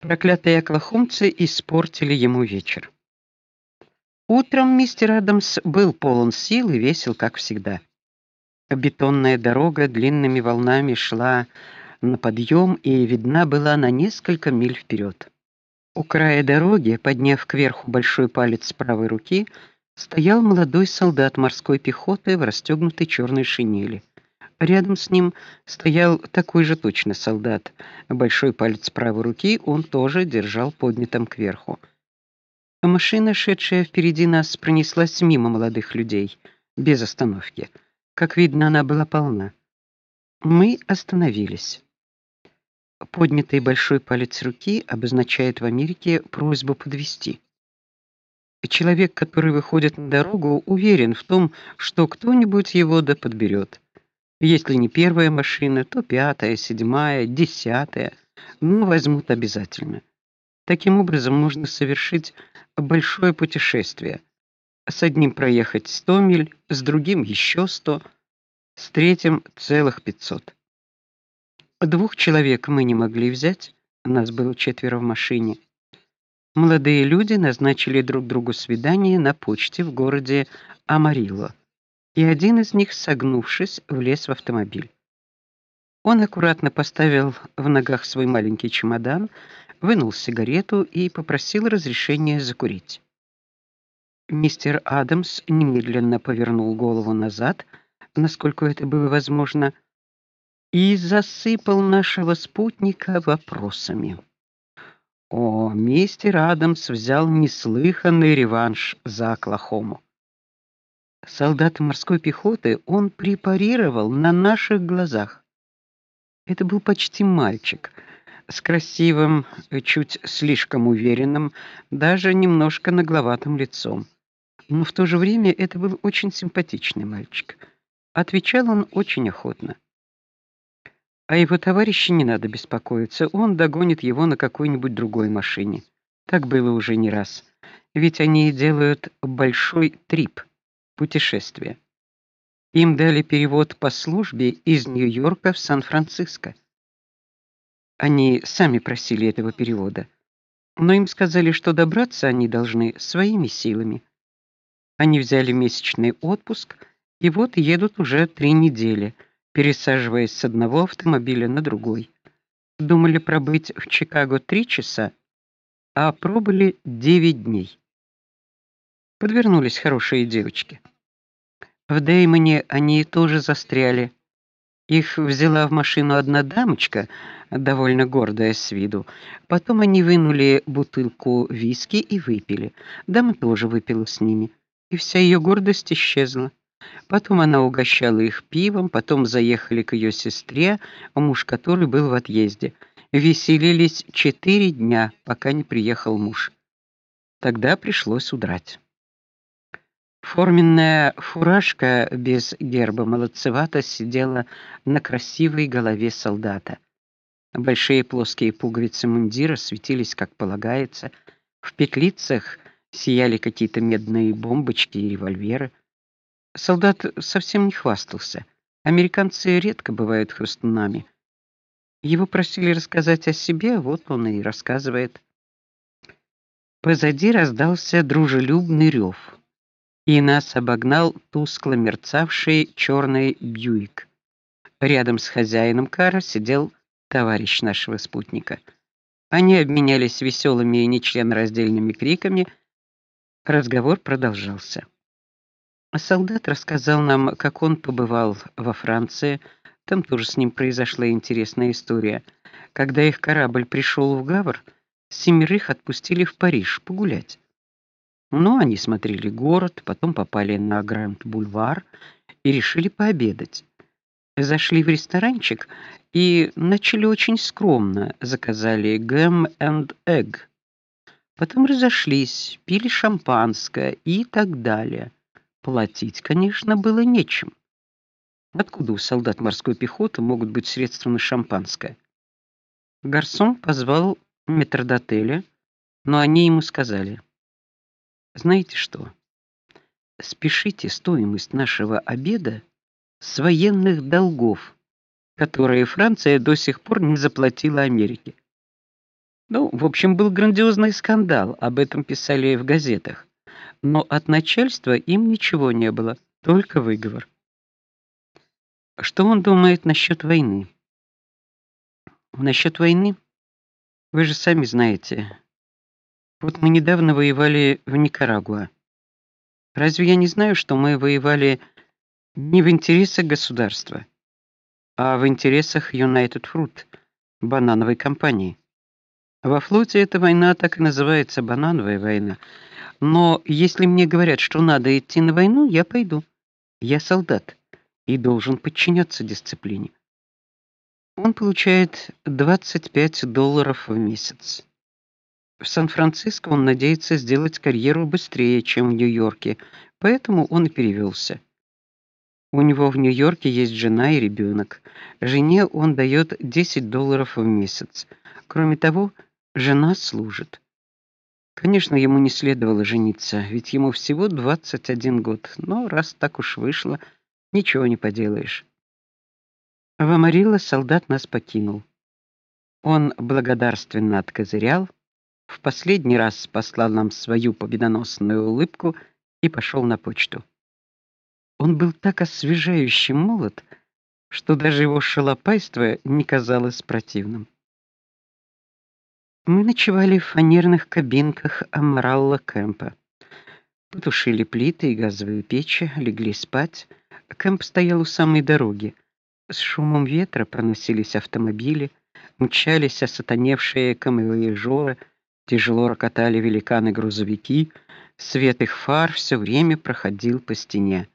Проклятые оклахомцы испортили ему вечер. Утром мистер Адамс был полон сил и весел, как всегда. Бетонная дорога длинными волнами шла на подъем и видна была на несколько миль вперед. У края дороги, подняв кверху большой палец правой руки, стоял молодой солдат морской пехоты в расстегнутой черной шинели. Рядом с ним стоял такой же точно солдат. Большой палец правой руки он тоже держал поднятым кверху. Машина, шедшая впереди нас, пронеслась мимо молодых людей без остановки. Как видно, она была полна. Мы остановились. Поднятый большой палец руки обозначает в Америке просьбу подвести. Человек, который выходит на дорогу, уверен в том, что кто-нибудь его да подберет. Если не первая машина, то пятая, седьмая, десятая, но возьмут обязательно. Таким образом можно совершить большое путешествие. С одним проехать 100 миль, с другим еще 100, с третьим целых 500. Двух человек мы не могли взять, нас было четверо в машине. Молодые люди назначили друг другу свидание на почте в городе Амарило и один из них, согнувшись, влез в автомобиль. Он аккуратно поставил в ногах свой маленький чемодан, вынул сигарету и попросил разрешения закурить. Мистер Адамс немедленно повернул голову назад, насколько это было возможно, и засыпал нашего спутника вопросами. О, мистер Адамс взял неслыханный реванш за Оклахому солдата морской пехоты он препарировал на наших глазах. Это был почти мальчик с красивым, чуть слишком уверенным, даже немножко нагловатым лицом. Но в то же время это был очень симпатичный мальчик. Отвечал он очень охотно. А его товарищи не надо беспокоиться, он догонит его на какой-нибудь другой машине. Так было уже не раз. Ведь они делают большой трип путешествие. Им дали перевод по службе из Нью-Йорка в Сан-Франциско. Они сами просили этого перевода, но им сказали, что добраться они должны своими силами. Они взяли месячный отпуск и вот едут уже три недели, пересаживаясь с одного автомобиля на другой. Думали пробыть в Чикаго три часа, а пробыли девять дней. Подвернулись хорошие девочки. В Деймоне они тоже застряли. Их взяла в машину одна дамочка, довольно гордая с виду. Потом они вынули бутылку виски и выпили. Дама тоже выпила с ними, и вся ее гордость исчезла. Потом она угощала их пивом, потом заехали к ее сестре, муж которой был в отъезде. Веселились четыре дня, пока не приехал муж. Тогда пришлось удрать. Форменная фуражка без герба молодцевато сидела на красивой голове солдата. Большие плоские пуговицы мундира светились, как полагается, в петлицах сияли какие-то медные бомбочки и револьверы. Солдат совсем не хвастался. Американцы редко бывают хвастунами. Его просили рассказать о себе, вот он и рассказывает. Позади раздался дружелюбный рев и нас обогнал тускло мерцавший черный Бьюик. Рядом с хозяином кара сидел товарищ нашего спутника. Они обменялись веселыми и нечленораздельными криками. Разговор продолжался. Солдат рассказал нам, как он побывал во Франции. Там тоже с ним произошла интересная история. Когда их корабль пришел в Гавр, семерых отпустили в Париж погулять. Но они смотрели город, потом попали на Гранд-бульвар и решили пообедать. Зашли в ресторанчик и начали очень скромно, заказали гэм and egg. Потом разошлись, пили шампанское и так далее. Платить, конечно, было нечем. Откуда у солдат морской пехоты могут быть средства на шампанское? Гарсон позвал метрдотеля, но они ему сказали: знаете что? Спешите стоимость нашего обеда с военных долгов, которые Франция до сих пор не заплатила Америке. Ну, в общем, был грандиозный скандал, об этом писали в газетах. Но от начальства им ничего не было, только выговор. Что он думает насчет войны? Насчет войны? Вы же сами знаете. Вот мы недавно воевали в Никарагуа. Разве я не знаю, что мы воевали не в интересах государства, а в интересах United Fruit, банановой компании? Во флоте эта война так и называется банановая война. Но если мне говорят, что надо идти на войну, я пойду. Я солдат и должен подчиняться дисциплине. Он получает 25 долларов в месяц. В Сан-Франциско он надеется сделать карьеру быстрее, чем в Нью-Йорке, поэтому он и перевелся. У него в Нью-Йорке есть жена и ребенок. Жене он дает 10 долларов в месяц. Кроме того, жена служит. Конечно, ему не следовало жениться, ведь ему всего 21 год. Но раз так уж вышло, ничего не поделаешь. В Амарило солдат нас покинул. Он благодарственно откозырял, в последний раз послал нам свою победоносную улыбку и пошел на почту. Он был так освежающе молод, что даже его шалопайство не казалось противным. Мы ночевали в фанерных кабинках Амаралла Кэмпа. Потушили плиты и газовые печи, легли спать. Кэмп стоял у самой дороги. С шумом ветра проносились автомобили, мчались осатаневшие камевояжеры, тяжело рокотали великаны-грузовики, свет их фар все время проходил по стене.